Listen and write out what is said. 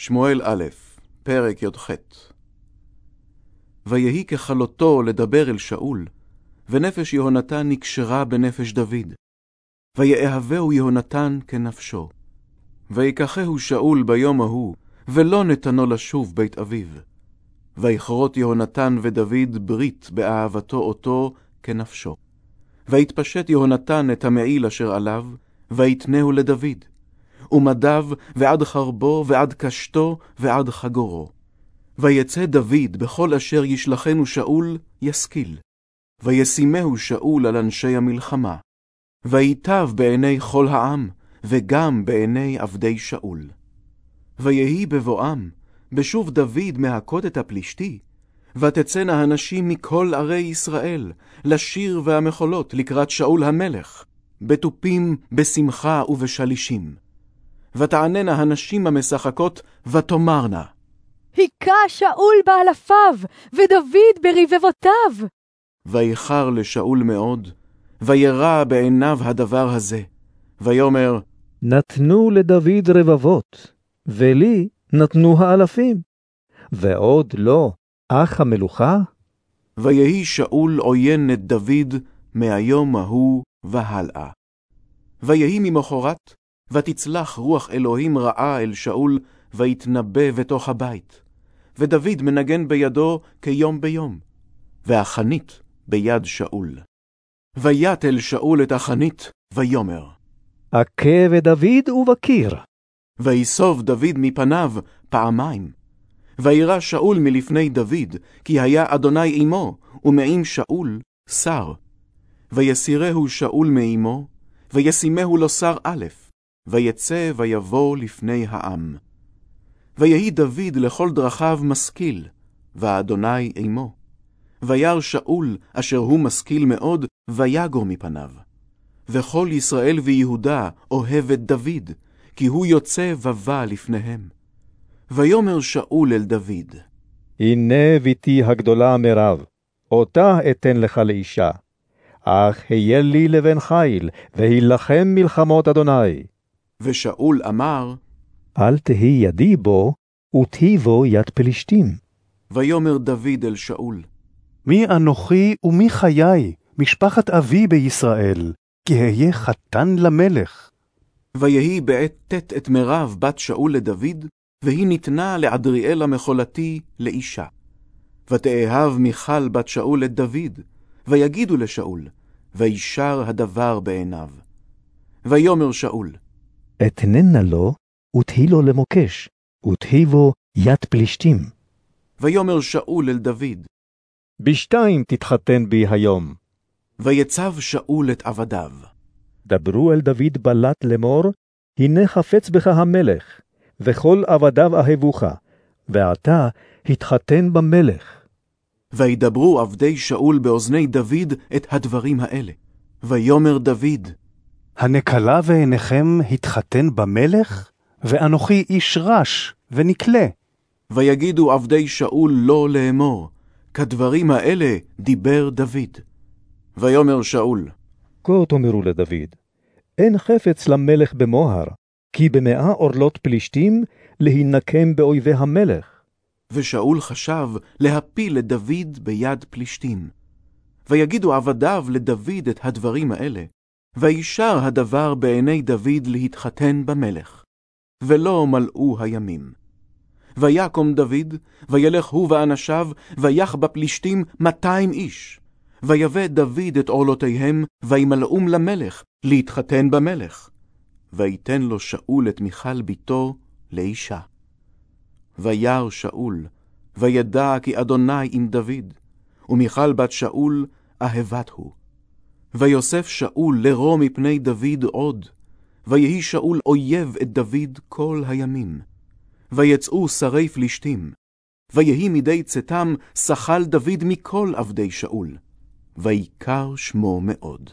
שמואל א', פרק י"ח ויהי ככלותו לדבר אל שאול, ונפש יהונתן נקשרה בנפש דוד. ויאהבהו יהונתן כנפשו. ויקחהו שאול ביום ההוא, ולא נתנו לשוב בית אביו. ויכרות יהונתן ודוד ברית באהבתו אותו כנפשו. ויתפשט יהונתן את המעיל אשר עליו, ויתנהו לדוד. ומדיו ועד חרבו ועד קשתו ועד חגורו. ויצא דוד בכל אשר ישלחנו שאול, ישכיל. וישימהו שאול על אנשי המלחמה. ויטב בעיני כל העם, וגם בעיני עבדי שאול. ויהי בבואם, בשוב דוד מהכות הפלישתי, ותצאנה הנשים מכל ערי ישראל, לשיר והמחולות לקראת שאול המלך, בתופים, בשמחה ובשלישים. ותעננה הנשים המשחקות, ותאמרנה. היכה שאול באלפיו, ודוד ברבבותיו. ויחר לשאול מאוד, וירא בעיניו הדבר הזה. ויאמר, נתנו לדוד רבבות, ולי נתנו האלפים. ועוד לא, אח המלוכה? ויהי שאול עוין את דוד מהיום ההוא והלאה. ויהי ממחרת, ותצלח רוח אלוהים רעה אל שאול, ויתנבא בתוך הבית. ודוד מנגן בידו כיום ביום, והחנית ביד שאול. ויתל שאול את החנית, ויאמר. עכה ודוד ובקיר. ויסוב דוד מפניו פעמיים. וירא שאול מלפני דוד, כי היה אדוני עמו, ומעם שאול שר. ויסירהו שאול מעמו, וישימהו לו שר א', ויצא ויבוא לפני העם. ויהי דוד לכל דרכיו משכיל, ואדוני עמו. וירא שאול, אשר הוא משכיל מאוד, ויגור מפניו. וכל ישראל ויהודה אוהב את דוד, כי הוא יוצא ובא לפניהם. ויאמר שאול אל דוד, הנה ביתי הגדולה מרב, אותה אתן לך לאישה. אך היה לי לבן חיל, והילחם מלחמות אדוני. ושאול אמר, אל תהי ידי בו, ותהי בו יד פלישתים. ויאמר דוד אל שאול, מי אנוכי ומי חיי, משפחת אבי בישראל, כי אהיה חתן למלך. ויהי בעת ט' את מירב בת שאול לדוד, והיא ניתנה לעדריאל המחולתי לאישה. ותאהב מיכל בת שאול את דוד, ויגידו לשאול, וישר הדבר בעיניו. ויאמר שאול, אתננה לו, ותהי לו למוקש, ותהי בו יד פלישתים. ויאמר שאול אל דוד, בשתיים תתחתן בי היום. ויצב שאול את עבדיו. דברו אל דוד בלט לאמור, הנה חפץ בך המלך, וכל עבדיו אהבוך, ועתה התחתן במלך. וידברו עבדי שאול באוזני דוד את הדברים האלה. ויאמר דוד, הנקלה בעיניכם התחתן במלך, ואנוכי איש רש ונקלה. ויגידו עבדי שאול לא לאמור, כדברים האלה דיבר דוד. ויאמר שאול, כה תאמרו לדוד, אין חפץ למלך במוהר, כי במאה עורלות פלישתים להינקם באויבי המלך. ושאול חשב להפיל את דוד ביד פלישתים. ויגידו עבדיו לדוד את הדברים האלה, וישר הדבר בעיני דוד להתחתן במלך. ולא מלאו הימים. ויקום דוד, וילך הוא ואנשיו, ויח בפלישתים מאתיים איש. ויבא דוד את עורלותיהם, וימלאום למלך, להתחתן במלך. ויתן לו שאול את מיכל בתו לאישה. וירא שאול, וידע כי אדוני עם דוד, ומיכל בת שאול אהבת הוא. ויוסף שאול לרום מפני דוד עוד, ויהי שאול אויב את דוד כל הימים. ויצאו שרי פלישתים, ויהי מדי צאתם שחל דוד מכל עבדי שאול, ויקר שמו מאוד.